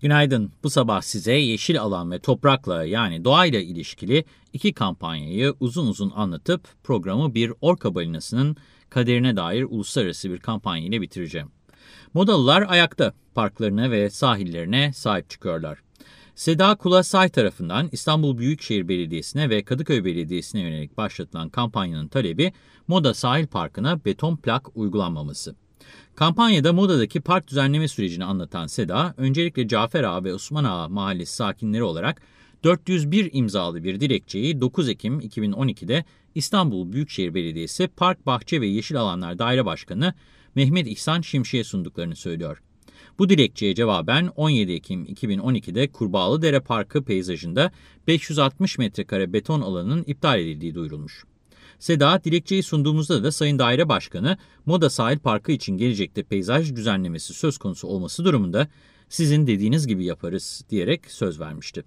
Günaydın. Bu sabah size yeşil alan ve toprakla yani doğayla ilişkili iki kampanyayı uzun uzun anlatıp programı bir orka balinasının kaderine dair uluslararası bir kampanya ile bitireceğim. Modalılar ayakta parklarına ve sahillerine sahip çıkıyorlar. Seda Kulasay tarafından İstanbul Büyükşehir Belediyesi'ne ve Kadıköy Belediyesi'ne yönelik başlatılan kampanyanın talebi Moda Sahil Parkı'na beton plak uygulanmaması. Kampanyada modadaki park düzenleme sürecini anlatan Seda, öncelikle Cafer Ağa ve Osman Ağa mahallesi sakinleri olarak 401 imzalı bir dilekçeyi 9 Ekim 2012'de İstanbul Büyükşehir Belediyesi Park, Bahçe ve Yeşil Alanlar Daire Başkanı Mehmet İhsan Şimşek'e sunduklarını söylüyor. Bu dilekçeye cevaben 17 Ekim 2012'de Kurbağalıdere Parkı peyzajında 560 metrekare beton alanının iptal edildiği duyurulmuş. Seda, dilekçeyi sunduğumuzda da Sayın Daire Başkanı, Moda Sahil Parkı için gelecekte peyzaj düzenlemesi söz konusu olması durumunda sizin dediğiniz gibi yaparız diyerek söz vermişti.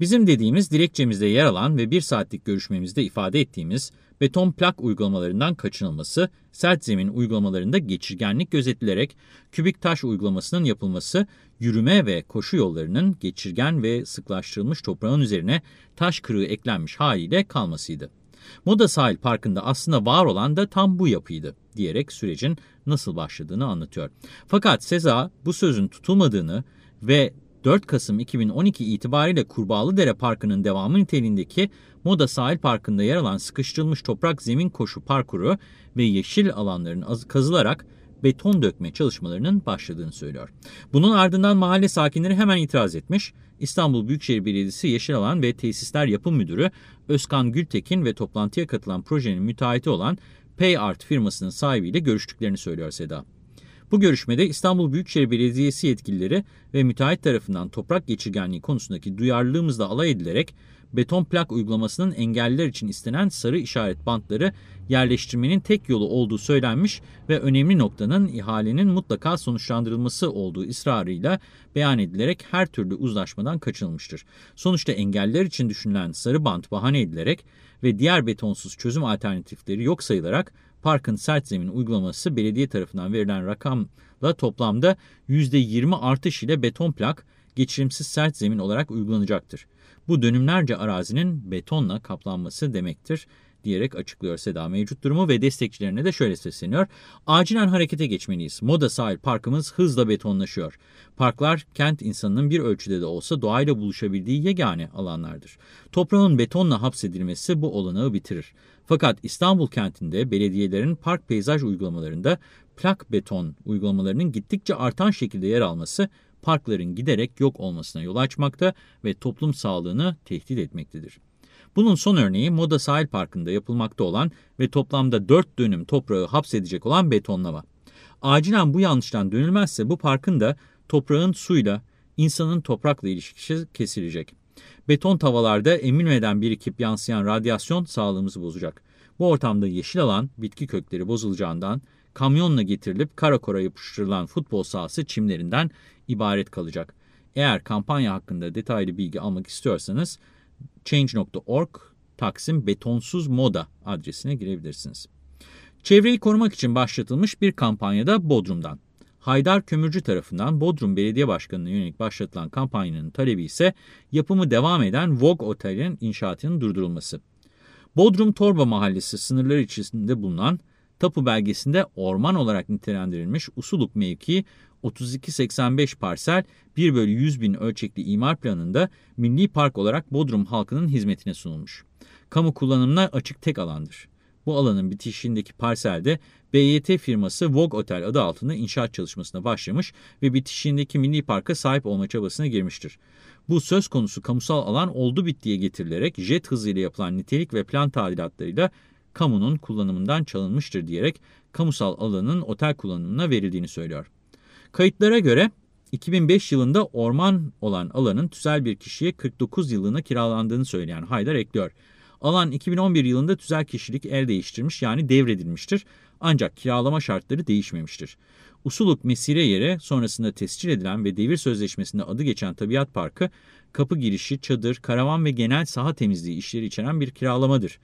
Bizim dediğimiz dilekçemizde yer alan ve bir saatlik görüşmemizde ifade ettiğimiz beton plak uygulamalarından kaçınılması, sert zemin uygulamalarında geçirgenlik gözetilerek kübik taş uygulamasının yapılması, yürüme ve koşu yollarının geçirgen ve sıklaştırılmış toprağın üzerine taş kırığı eklenmiş haliyle kalmasıydı. Moda Sahil Parkı'nda aslında var olan da tam bu yapıydı diyerek sürecin nasıl başladığını anlatıyor. Fakat Seza bu sözün tutulmadığını ve 4 Kasım 2012 itibariyle Kurbağalıdere Parkı'nın devamı niteliğindeki Moda Sahil Parkı'nda yer alan sıkıştırılmış toprak zemin koşu parkuru ve yeşil alanların kazılarak beton dökme çalışmalarının başladığını söylüyor. Bunun ardından mahalle sakinleri hemen itiraz etmiş. İstanbul Büyükşehir Belediyesi Yeşil Alan ve Tesisler Yapım Müdürü Özkan Gültekin ve toplantıya katılan projenin müteahhiti olan PayArt firmasının sahibiyle görüştüklerini söylüyor Seda. Bu görüşmede İstanbul Büyükşehir Belediyesi yetkilileri ve müteahhit tarafından toprak geçirgenliği konusundaki duyarlılığımızla alay edilerek beton plak uygulamasının engelliler için istenen sarı işaret bantları yerleştirmenin tek yolu olduğu söylenmiş ve önemli noktanın ihalenin mutlaka sonuçlandırılması olduğu ısrarıyla beyan edilerek her türlü uzlaşmadan kaçınılmıştır. Sonuçta engelliler için düşünülen sarı bant bahane edilerek ve diğer betonsuz çözüm alternatifleri yok sayılarak parkın sert zemin uygulaması belediye tarafından verilen rakamla toplamda %20 artış ile beton plak geçirimsiz sert zemin olarak uygulanacaktır. Bu dönümlerce arazinin betonla kaplanması demektir diyerek açıklıyor Seda mevcut durumu ve destekçilerine de şöyle sesleniyor. Acilen harekete geçmeliyiz. Moda sahil parkımız hızla betonlaşıyor. Parklar kent insanının bir ölçüde de olsa doğayla buluşabildiği yegane alanlardır. Toprağın betonla hapsedilmesi bu olanağı bitirir. Fakat İstanbul kentinde belediyelerin park peyzaj uygulamalarında plak beton uygulamalarının gittikçe artan şekilde yer alması parkların giderek yok olmasına yol açmakta ve toplum sağlığını tehdit etmektedir. Bunun son örneği Moda Sahil Parkı'nda yapılmakta olan ve toplamda 4 dönüm toprağı hapsedecek olan betonlama. Acilen bu yanlıştan dönülmezse bu parkın da toprağın suyla, insanın toprakla ilişkisi kesilecek. Beton tavalarda emilmeden birikip yansıyan radyasyon sağlığımızı bozacak. Bu ortamda yeşil alan, bitki kökleri bozulacağından kamyonla getirilip karakora yapıştırılan futbol sahası çimlerinden ibaret kalacak. Eğer kampanya hakkında detaylı bilgi almak istiyorsanız change.org Taksim Betonsuz Moda adresine girebilirsiniz. Çevreyi korumak için başlatılmış bir kampanyada Bodrum'dan. Haydar Kömürcü tarafından Bodrum Belediye Başkanı'na yönelik başlatılan kampanyanın talebi ise yapımı devam eden Vogue Otel'in inşaatının durdurulması. Bodrum Torba Mahallesi sınırları içerisinde bulunan tapu belgesinde orman olarak nitelendirilmiş Usuluk mevkii 3285 parsel 1 bölü 100 bin ölçekli imar planında milli park olarak Bodrum halkının hizmetine sunulmuş. Kamu kullanımına açık tek alandır. Bu alanın bitişiğindeki parselde BYT firması Vogue Otel adı altında inşaat çalışmasına başlamış ve bitişiğindeki milli parka sahip olma çabasına girmiştir. Bu söz konusu kamusal alan oldu bittiye getirilerek jet hızıyla yapılan nitelik ve plan tadilatlarıyla kamunun kullanımından çalınmıştır diyerek kamusal alanın otel kullanımına verildiğini söylüyor. Kayıtlara göre 2005 yılında orman olan alanın tüzel bir kişiye 49 yıllığına kiralandığını söyleyen Haydar ekliyor. Alan 2011 yılında tüzel kişilik el değiştirmiş yani devredilmiştir ancak kiralama şartları değişmemiştir. Usuluk Mesire yeri sonrasında tescil edilen ve devir sözleşmesinde adı geçen Tabiat Parkı kapı girişi, çadır, karavan ve genel saha temizliği işleri içeren bir kiralamadır.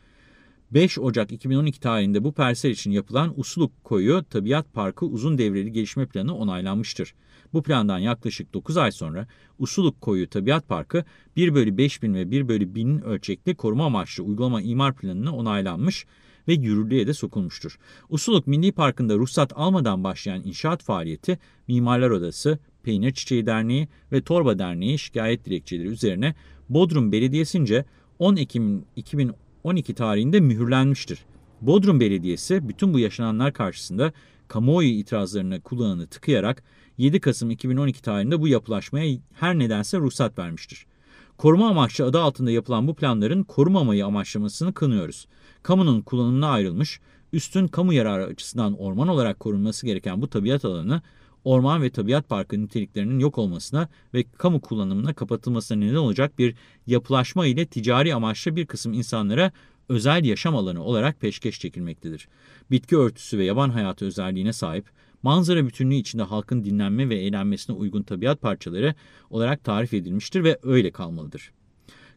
5 Ocak 2012 tarihinde bu parsel için yapılan Usuluk Koyu Tabiat Parkı uzun devreli gelişme planı onaylanmıştır. Bu plandan yaklaşık 9 ay sonra Usuluk Koyu Tabiat Parkı 1 bölü 5000 ve 1 bölü 1000 ölçekli koruma amaçlı uygulama imar planına onaylanmış ve yürürlüğe de sokulmuştur. Usuluk Milli Parkı'nda ruhsat almadan başlayan inşaat faaliyeti Mimarlar Odası, Peynir Çiçeği Derneği ve Torba Derneği şikayet dilekçeleri üzerine Bodrum Belediyesi'nce 10 Ekim 2012 tarihinde mühürlenmiştir. Bodrum Belediyesi bütün bu yaşananlar karşısında kamuoyu itirazlarına kulağını tıkayarak 7 Kasım 2012 tarihinde bu yapılaşmaya her nedense ruhsat vermiştir. Koruma amaçlı adı altında yapılan bu planların korumamayı amaçlamasını kınıyoruz. Kamunun kullanımına ayrılmış, üstün kamu yararı açısından orman olarak korunması gereken bu tabiat alanı, orman ve tabiat parkı niteliklerinin yok olmasına ve kamu kullanımına kapatılmasına neden olacak bir yapılaşma ile ticari amaçlı bir kısım insanlara özel yaşam alanı olarak peşkeş çekilmektedir. Bitki örtüsü ve yaban hayatı özelliğine sahip, manzara bütünlüğü içinde halkın dinlenme ve eğlenmesine uygun tabiat parçaları olarak tarif edilmiştir ve öyle kalmalıdır.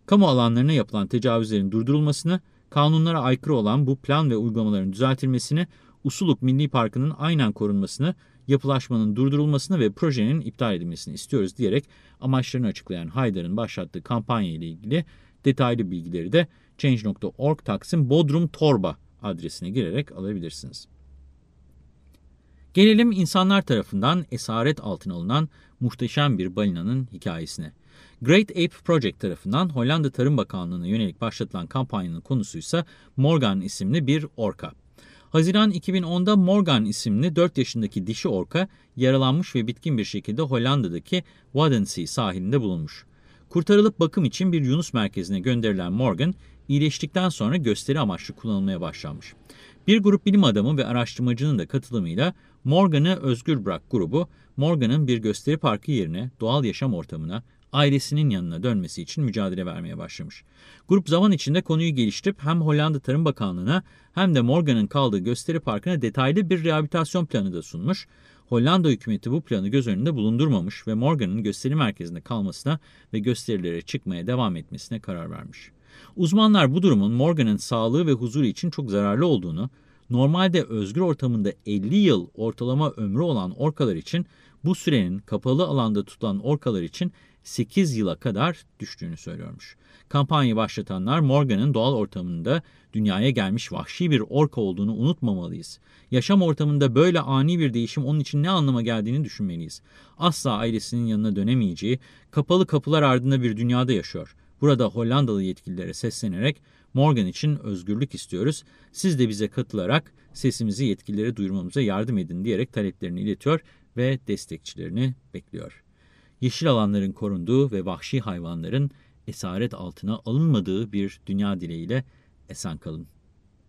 Kamu alanlarına yapılan tecavüzlerin durdurulmasını, kanunlara aykırı olan bu plan ve uygulamaların düzeltilmesini, Usuluk Milli Parkı'nın aynen korunmasını, yapılaşmanın durdurulmasını ve projenin iptal edilmesini istiyoruz diyerek amaçlarını açıklayan Haydar'ın başlattığı kampanya ile ilgili detaylı bilgileri de Change.org Taksim Bodrum Torba adresine girerek alabilirsiniz. Gelelim insanlar tarafından esaret altına alınan muhteşem bir balinanın hikayesine. Great Ape Project tarafından Hollanda Tarım Bakanlığı'na yönelik başlatılan kampanyanın konusuysa Morgan isimli bir orka. Haziran 2010'da Morgan isimli 4 yaşındaki dişi orka yaralanmış ve bitkin bir şekilde Hollanda'daki Waddenzee sahilinde bulunmuş. Kurtarılıp bakım için bir Yunus merkezine gönderilen Morgan, iyileştikten sonra gösteri amaçlı kullanılmaya başlanmış. Bir grup bilim adamı ve araştırmacının da katılımıyla Morgan'ı Özgür Bırak grubu, Morgan'ın bir gösteri parkı yerine doğal yaşam ortamına, ailesinin yanına dönmesi için mücadele vermeye başlamış. Grup zaman içinde konuyu geliştirip hem Hollanda Tarım Bakanlığı'na hem de Morgan'ın kaldığı gösteri parkına detaylı bir rehabilitasyon planı da sunmuş. Hollanda hükümeti bu planı göz önünde bulundurmamış ve Morgan'ın gösteri merkezinde kalmasına ve gösterilere çıkmaya devam etmesine karar vermiş. Uzmanlar bu durumun Morgan'ın sağlığı ve huzuru için çok zararlı olduğunu, normalde özgür ortamında 50 yıl ortalama ömrü olan orkalar için bu sürenin kapalı alanda tutulan orkalar için 8 yıla kadar düştüğünü söylüyormuş. Kampanyayı başlatanlar Morgan'ın doğal ortamında dünyaya gelmiş vahşi bir orka olduğunu unutmamalıyız. Yaşam ortamında böyle ani bir değişim onun için ne anlama geldiğini düşünmeliyiz. Asla ailesinin yanına dönemeyeceği, kapalı kapılar ardında bir dünyada yaşıyor. Burada Hollandalı yetkililere seslenerek Morgan için özgürlük istiyoruz. Siz de bize katılarak sesimizi yetkililere duyurmamıza yardım edin diyerek taleplerini iletiyor ve destekçilerini bekliyor. Yeşil alanların korunduğu ve vahşi hayvanların esaret altına alınmadığı bir dünya dileğiyle esen kalın.